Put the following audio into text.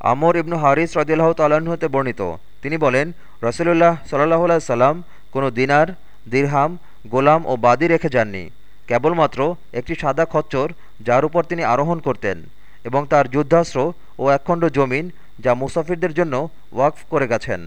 আমর ইবনু হারিস রদিল্লাহ তাল্লাহ্ন হতে বর্ণিত। তিনি বলেন রসুল্লাহ সাল্লাহ সাল্লাম কোনো দিনার, দিরহাম, গোলাম ও বাদি রেখে যাননি। কেবলমাত্র একটি সাদা খচ্চর যার উপর তিনি আরোহণ করতেন এবং তার যুদ্ধাস্ত্র ও একখণ্ড জমিন যা মুসাফিরদের জন্য ওয়াকফ করে গেছেন।